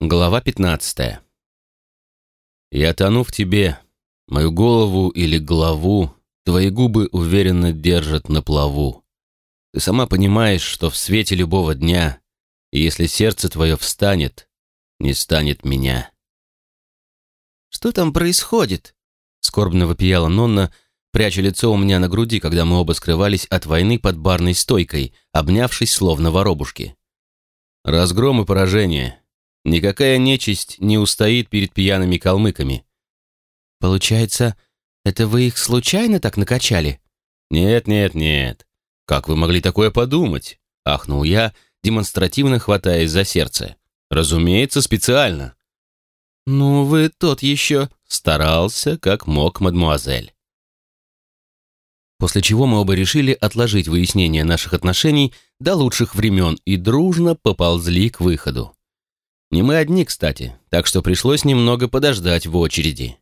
Глава 15. Я тону в тебе, мою голову или главу, твои губы уверенно держат на плаву. Ты сама понимаешь, что в свете любого дня, и если сердце твое встанет, не станет меня. «Что там происходит?» — скорбно вопияла Нонна, пряча лицо у меня на груди, когда мы оба скрывались от войны под барной стойкой, обнявшись словно воробушки. Разгром и поражение — Никакая нечисть не устоит перед пьяными калмыками. Получается, это вы их случайно так накачали? Нет, нет, нет. Как вы могли такое подумать? Ахнул я, демонстративно хватаясь за сердце. Разумеется, специально. Ну, вы тот еще. Старался, как мог, мадмуазель. После чего мы оба решили отложить выяснение наших отношений до лучших времен и дружно поползли к выходу. Не мы одни, кстати, так что пришлось немного подождать в очереди.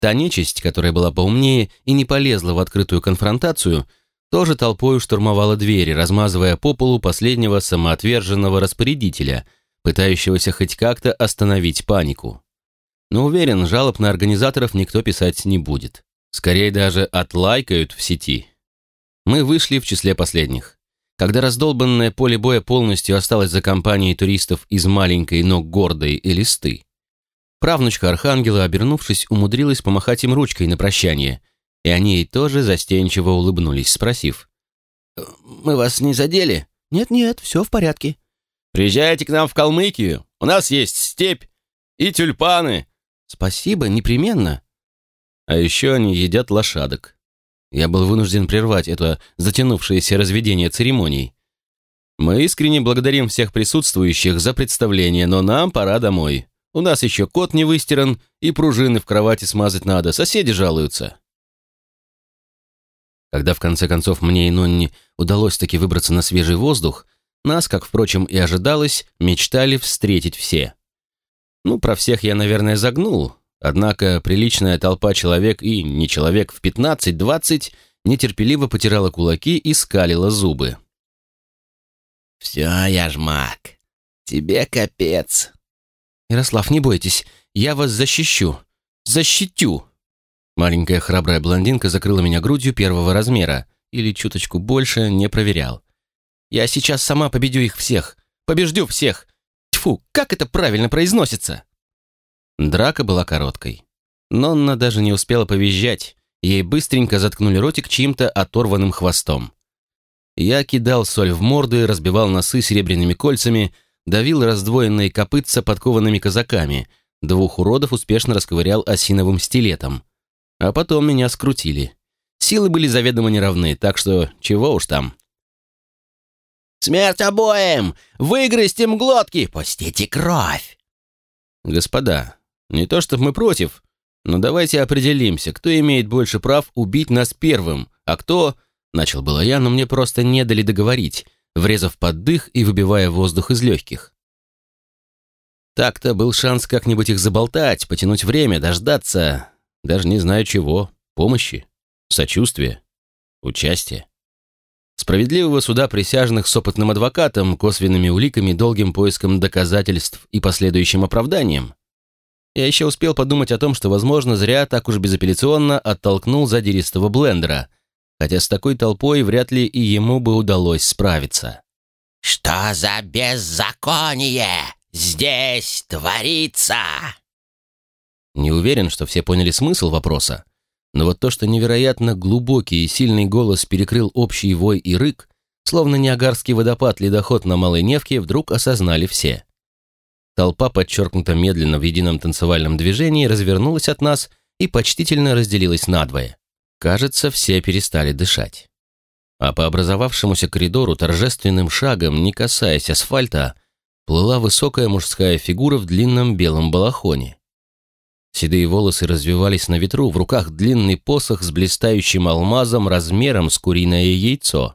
Та нечисть, которая была поумнее и не полезла в открытую конфронтацию, тоже толпою штурмовала двери, размазывая по полу последнего самоотверженного распорядителя, пытающегося хоть как-то остановить панику. Но уверен, жалоб на организаторов никто писать не будет. Скорее даже отлайкают в сети. Мы вышли в числе последних. Когда раздолбанное поле боя полностью осталось за компанией туристов из маленькой, но гордой Элисты, правнучка Архангела, обернувшись, умудрилась помахать им ручкой на прощание, и они ей тоже застенчиво улыбнулись, спросив. «Мы вас не задели?» «Нет-нет, все в порядке». «Приезжайте к нам в Калмыкию, у нас есть степь и тюльпаны». «Спасибо, непременно». А еще они едят лошадок. Я был вынужден прервать это затянувшееся разведение церемоний. Мы искренне благодарим всех присутствующих за представление, но нам пора домой. У нас еще кот не выстиран, и пружины в кровати смазать надо, соседи жалуются. Когда в конце концов мне и Нонни удалось таки выбраться на свежий воздух, нас, как, впрочем, и ожидалось, мечтали встретить все. Ну, про всех я, наверное, загнул, Однако приличная толпа человек и не человек в 15-20 нетерпеливо потирала кулаки и скалила зубы. «Все, я ж маг. Тебе капец». «Ярослав, не бойтесь, я вас защищу. Защитю!» Маленькая храбрая блондинка закрыла меня грудью первого размера, или чуточку больше, не проверял. «Я сейчас сама победю их всех. Побеждю всех. Тьфу, как это правильно произносится?» Драка была короткой. Нонна даже не успела повизжать, ей быстренько заткнули ротик чьим-то оторванным хвостом. Я кидал соль в морды, разбивал носы серебряными кольцами, давил раздвоенные копытца подкованными казаками, двух уродов успешно расковырял осиновым стилетом. А потом меня скрутили. Силы были заведомо неравны, так что чего уж там. «Смерть обоим! Выгрызть им глотки! Пустите кровь!» «Господа, не то чтобы мы против, но давайте определимся, кто имеет больше прав убить нас первым, а кто... Начал было я, но мне просто не дали договорить, врезав под дых и выбивая воздух из легких. Так-то был шанс как-нибудь их заболтать, потянуть время, дождаться, даже не знаю чего, помощи, сочувствия, участия. Справедливого суда присяжных с опытным адвокатом, косвенными уликами, долгим поиском доказательств и последующим оправданием. Я еще успел подумать о том, что, возможно, зря так уж безапелляционно оттолкнул задиристого блендера, хотя с такой толпой вряд ли и ему бы удалось справиться. «Что за беззаконие здесь творится?» Не уверен, что все поняли смысл вопроса, но вот то, что невероятно глубокий и сильный голос перекрыл общий вой и рык, словно Ниагарский водопад ледоход на Малой Невке, вдруг осознали все. Толпа, подчеркнуто медленно в едином танцевальном движении, развернулась от нас и почтительно разделилась надвое. Кажется, все перестали дышать. А по образовавшемуся коридору торжественным шагом, не касаясь асфальта, плыла высокая мужская фигура в длинном белом балахоне. Седые волосы развивались на ветру, в руках длинный посох с блистающим алмазом размером с куриное яйцо.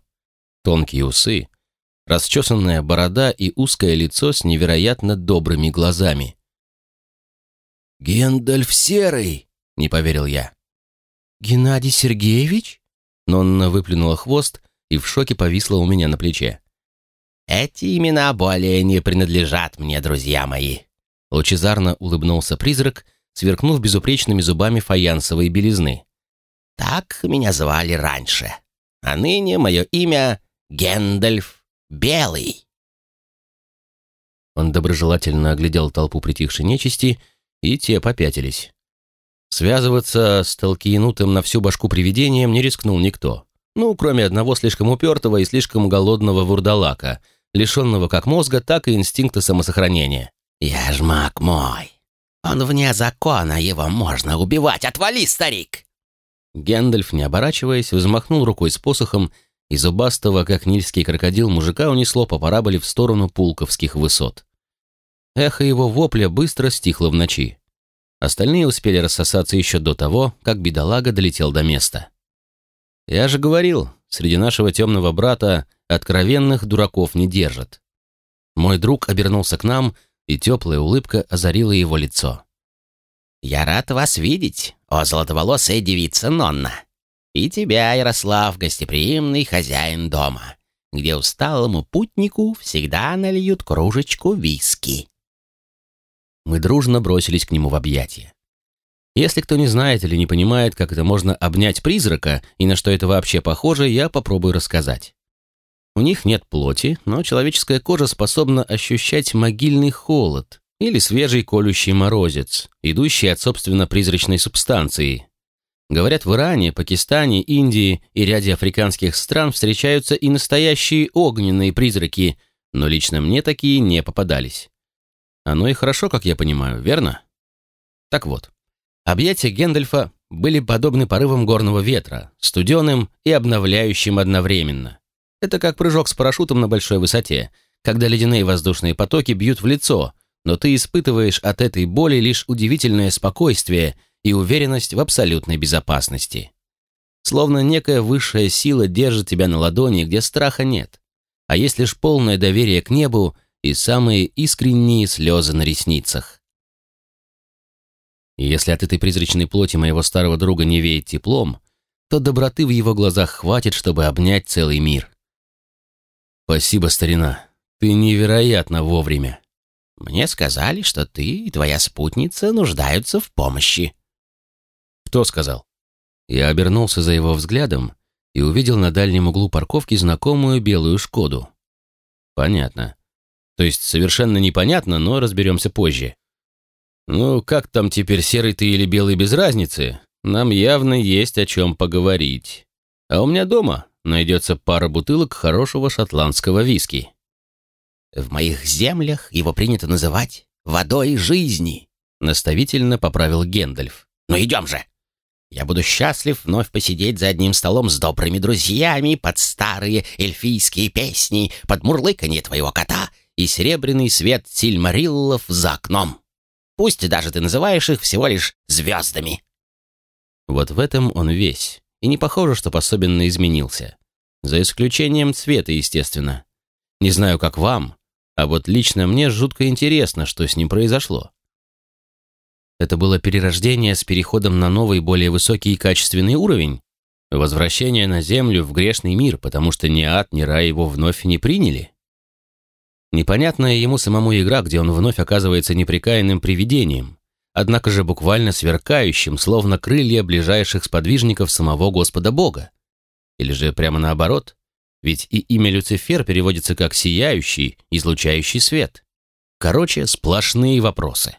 Тонкие усы, расчесанная борода и узкое лицо с невероятно добрыми глазами. «Гендальф Серый!» — не поверил я. «Геннадий Сергеевич?» Нонна выплюнула хвост и в шоке повисла у меня на плече. «Эти имена более не принадлежат мне, друзья мои. Лучезарно улыбнулся призрак, сверкнув безупречными зубами фаянсовой белизны. «Так меня звали раньше, а ныне мое имя Гендальф Белый». Он доброжелательно оглядел толпу притихшей нечисти, и те попятились. Связываться с толкиенутым на всю башку привидением не рискнул никто. Ну, кроме одного слишком упертого и слишком голодного вурдалака, лишенного как мозга, так и инстинкта самосохранения. «Я ж маг мой. Он вне закона, его можно убивать. Отвали, старик!» Гэндальф, не оборачиваясь, взмахнул рукой с посохом, и зубастого, как нильский крокодил, мужика унесло по параболе в сторону пулковских высот. Эхо его вопля быстро стихло в ночи. Остальные успели рассосаться еще до того, как бедолага долетел до места. Я же говорил, среди нашего темного брата откровенных дураков не держат. Мой друг обернулся к нам, и теплая улыбка озарила его лицо. «Я рад вас видеть, о золотоволосая девица Нонна. И тебя, Ярослав, гостеприимный хозяин дома, где усталому путнику всегда нальют кружечку виски». Мы дружно бросились к нему в объятия. Если кто не знает или не понимает, как это можно обнять призрака и на что это вообще похоже, я попробую рассказать. У них нет плоти, но человеческая кожа способна ощущать могильный холод или свежий колющий морозец, идущий от собственно призрачной субстанции. Говорят, в Иране, Пакистане, Индии и ряде африканских стран встречаются и настоящие огненные призраки, но лично мне такие не попадались. Оно и хорошо, как я понимаю, верно? Так вот, объятия Гендальфа были подобны порывам горного ветра, студеным и обновляющим одновременно. Это как прыжок с парашютом на большой высоте, когда ледяные воздушные потоки бьют в лицо, но ты испытываешь от этой боли лишь удивительное спокойствие и уверенность в абсолютной безопасности. Словно некая высшая сила держит тебя на ладони, где страха нет, а есть лишь полное доверие к небу и самые искренние слезы на ресницах. Если от этой призрачной плоти моего старого друга не веет теплом, то доброты в его глазах хватит, чтобы обнять целый мир. Спасибо, старина. Ты невероятно вовремя. Мне сказали, что ты и твоя спутница нуждаются в помощи. Кто сказал? Я обернулся за его взглядом и увидел на дальнем углу парковки знакомую белую «Шкоду». Понятно. То есть совершенно непонятно, но разберемся позже. Ну, как там теперь, серый ты или белый без разницы? Нам явно есть о чем поговорить. А у меня дома найдется пара бутылок хорошего шотландского виски. В моих землях его принято называть водой жизни, наставительно поправил Гендальф. Ну идем же. Я буду счастлив вновь посидеть за одним столом с добрыми друзьями под старые эльфийские песни, под мурлыканье твоего кота и серебряный свет сильмариллов за окном. Пусть даже ты называешь их всего лишь звездами. Вот в этом он весь, и не похоже, что особенно изменился. За исключением цвета, естественно. Не знаю, как вам, а вот лично мне жутко интересно, что с ним произошло. Это было перерождение с переходом на новый, более высокий и качественный уровень? Возвращение на Землю в грешный мир, потому что ни ад, ни рай его вновь не приняли? Непонятная ему самому игра, где он вновь оказывается неприкаянным привидением, однако же буквально сверкающим, словно крылья ближайших сподвижников самого Господа Бога. Или же прямо наоборот, ведь и имя Люцифер переводится как «сияющий, излучающий свет». Короче, сплошные вопросы.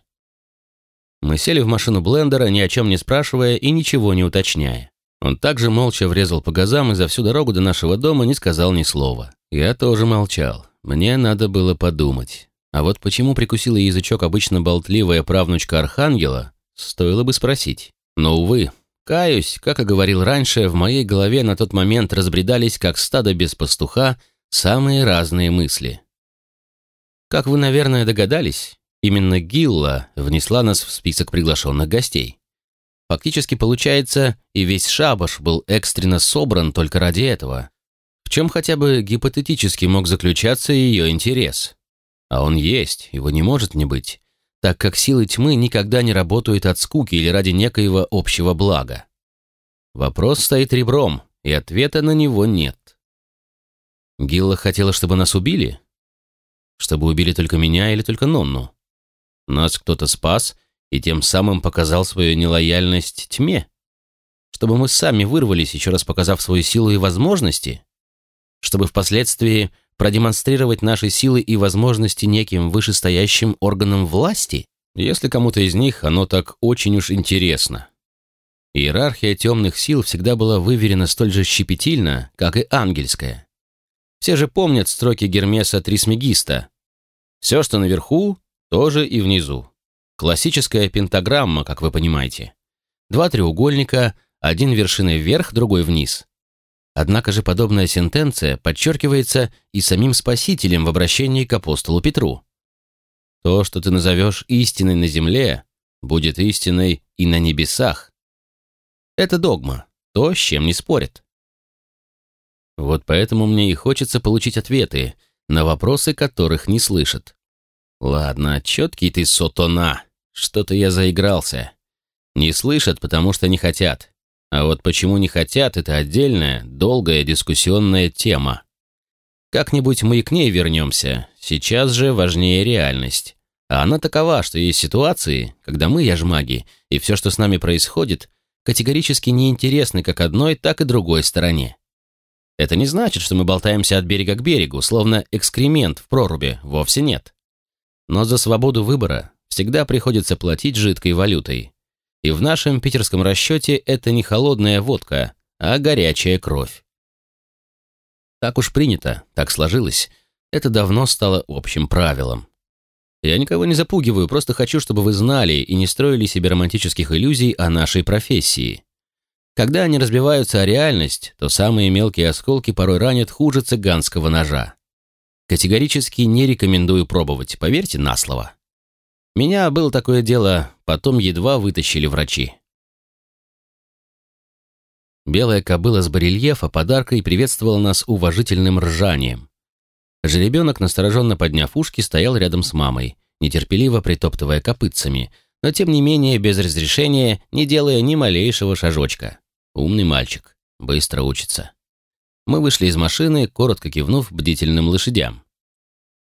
Мы сели в машину блендера, ни о чем не спрашивая и ничего не уточняя. Он также молча врезал по газам и за всю дорогу до нашего дома не сказал ни слова. Я тоже молчал. Мне надо было подумать. А вот почему прикусила язычок обычно болтливая правнучка Архангела, стоило бы спросить. Но, увы, каюсь, как и говорил раньше, в моей голове на тот момент разбредались, как стадо без пастуха, самые разные мысли. Как вы, наверное, догадались, именно Гилла внесла нас в список приглашенных гостей. Фактически получается, и весь шабаш был экстренно собран только ради этого, в чем хотя бы гипотетически мог заключаться ее интерес? А он есть, его не может не быть, так как силы тьмы никогда не работают от скуки или ради некоего общего блага. Вопрос стоит ребром, и ответа на него нет. Гилла хотела, чтобы нас убили? Чтобы убили только меня или только Нонну? Нас кто-то спас и тем самым показал свою нелояльность тьме? Чтобы мы сами вырвались, еще раз показав свою силу и возможности? Чтобы впоследствии продемонстрировать наши силы и возможности неким вышестоящим органам власти? Если кому-то из них оно так очень уж интересно. Иерархия темных сил всегда была выверена столь же щепетильно, как и ангельская. Все же помнят строки Гермеса Трисмегиста. Все, что наверху, тоже и внизу. Классическая пентаграмма, как вы понимаете. Два треугольника, один вершиной вверх, другой вниз. Однако же подобная сентенция подчеркивается и самим Спасителем в обращении к апостолу Петру. То, что ты назовешь истиной на земле, будет истиной и на небесах. Это догма, то, с чем не спорят. Вот поэтому мне и хочется получить ответы на вопросы, которых не слышат. Ладно, четкий ты сотона. Что-то я заигрался. Не слышат, потому что не хотят. А вот почему не хотят, это отдельная, долгая дискуссионная тема. Как-нибудь мы и к ней вернемся. Сейчас же важнее реальность. А она такова, что есть ситуации, когда мы, яжмаги, и все, что с нами происходит, категорически неинтересны как одной, так и другой стороне. Это не значит, что мы болтаемся от берега к берегу, словно экскремент в проруби, вовсе нет. Но за свободу выбора всегда приходится платить жидкой валютой. И в нашем питерском расчете это не холодная водка, а горячая кровь. Так уж принято, так сложилось. Это давно стало общим правилом. Я никого не запугиваю, просто хочу, чтобы вы знали и не строили себе романтических иллюзий о нашей профессии. Когда они разбиваются о реальность, то самые мелкие осколки порой ранят хуже цыганского ножа. Категорически не рекомендую пробовать, поверьте на слово. Меня было такое дело, потом едва вытащили врачи. Белая кобыла с барельефа подаркой приветствовала нас уважительным ржанием. Жеребенок, настороженно подняв ушки, стоял рядом с мамой, нетерпеливо притоптывая копытцами, но тем не менее без разрешения, не делая ни малейшего шажочка. Умный мальчик, быстро учится. Мы вышли из машины, коротко кивнув бдительным лошадям.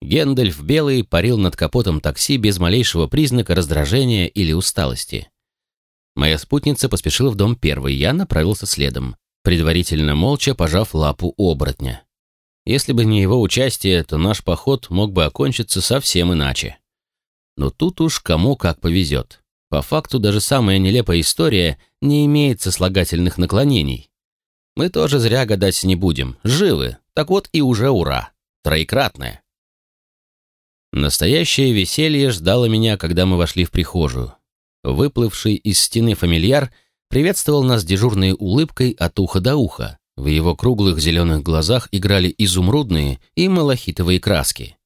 Гендальф Белый парил над капотом такси без малейшего признака раздражения или усталости. Моя спутница поспешила в дом первой, я направился следом, предварительно молча пожав лапу оборотня. Если бы не его участие, то наш поход мог бы окончиться совсем иначе. Но тут уж кому как повезет. По факту даже самая нелепая история не имеет сослагательных наклонений. Мы тоже зря гадать не будем, живы, так вот и уже ура, троекратное. Настоящее веселье ждало меня, когда мы вошли в прихожую. Выплывший из стены фамильяр приветствовал нас дежурной улыбкой от уха до уха. В его круглых зеленых глазах играли изумрудные и малахитовые краски.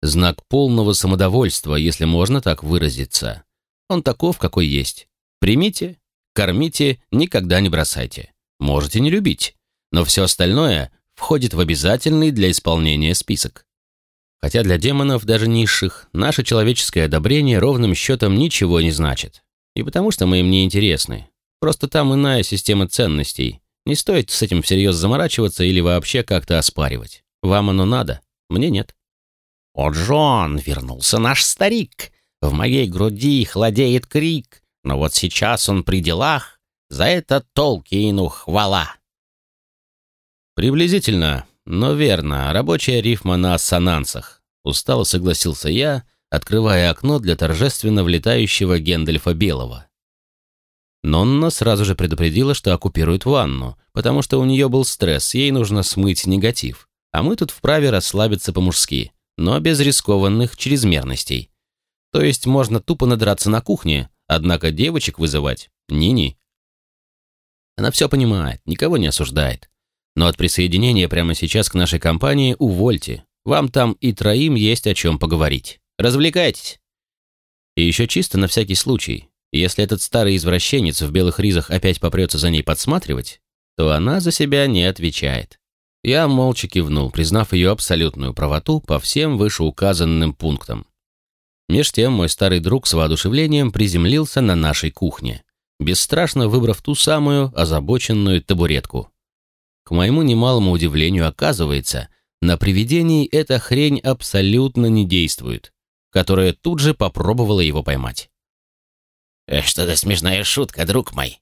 Знак полного самодовольства, если можно так выразиться. Он таков, какой есть. Примите, кормите, никогда не бросайте. Можете не любить, но все остальное входит в обязательный для исполнения список. Хотя для демонов, даже низших, наше человеческое одобрение ровным счетом ничего не значит. И потому что мы им не интересны. Просто там иная система ценностей. Не стоит с этим всерьез заморачиваться или вообще как-то оспаривать. Вам оно надо, мне нет. «О, Джон, вернулся наш старик! В моей груди холодеет крик, но вот сейчас он при делах, за это Толкину хвала!» Приблизительно но верно, рабочая рифма на ассонансах. Устало согласился я, открывая окно для торжественно влетающего Гендальфа Белого. Нонна сразу же предупредила, что оккупирует ванну, потому что у нее был стресс, ей нужно смыть негатив. А мы тут вправе расслабиться по-мужски, но без рискованных чрезмерностей. То есть можно тупо надраться на кухне, однако девочек вызывать – ни-ни. Она все понимает, никого не осуждает. Но от присоединения прямо сейчас к нашей компании увольте. Вам там и троим есть о чем поговорить. Развлекайтесь. И еще чисто на всякий случай. Если этот старый извращенец в белых ризах опять попрется за ней подсматривать, то она за себя не отвечает. Я молча кивнул, признав ее абсолютную правоту по всем вышеуказанным пунктам. Меж тем мой старый друг с воодушевлением приземлился на нашей кухне, бесстрашно выбрав ту самую озабоченную табуретку. К моему немалому удивлению оказывается, на привидений эта хрень абсолютно не действует. Которая тут же попробовала его поймать. «Э, «Что за смешная шутка, друг мой?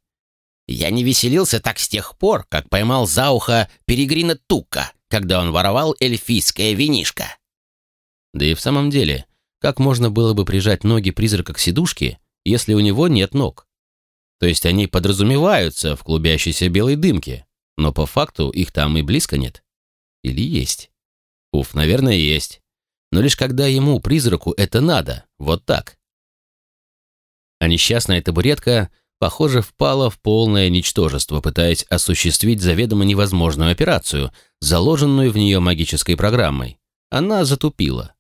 Я не веселился так с тех пор, как поймал за ухо Перегрина Тука, когда он воровал эльфийское винишко». Да и в самом деле, как можно было бы прижать ноги призрака к сидушке, если у него нет ног? То есть они подразумеваются в клубящейся белой дымке, но по факту их там и близко нет. Или есть? Уф, наверное, есть. Но лишь когда ему, призраку, это надо, вот так. А несчастная табуретка, похоже, впала в полное ничтожество, пытаясь осуществить заведомо невозможную операцию, заложенную в нее магической программой. Она затупила.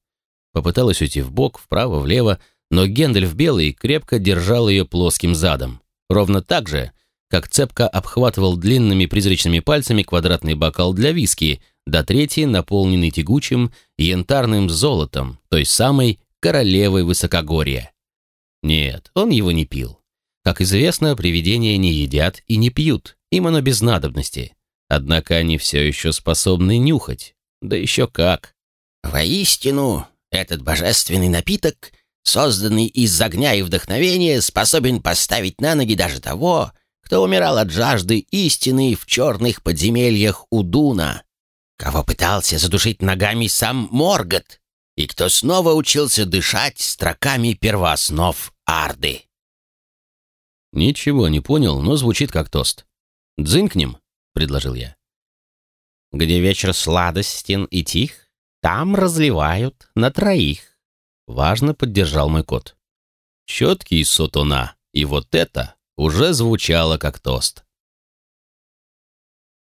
Попыталась уйти в бок, вправо, влево, но Гендальф Белый крепко держал ее плоским задом. Ровно так же, как цепко обхватывал длинными призрачными пальцами квадратный бокал для виски, до третий наполненный тягучим янтарным золотом, той самой королевой высокогорья. Нет, он его не пил. Как известно, привидения не едят и не пьют, им оно без надобности. Однако они все еще способны нюхать. Да еще как. Воистину, этот божественный напиток, созданный из огня и вдохновения, способен поставить на ноги даже того, кто умирал от жажды истины в черных подземельях Удуна, кого пытался задушить ногами сам Моргот, и кто снова учился дышать строками первооснов Арды. Ничего не понял, но звучит как тост. «Дзынькнем», — предложил я. «Где вечер сладостен и тих, там разливают на троих», — важно поддержал мой кот. Четкий сотона, и вот это уже звучало как тост.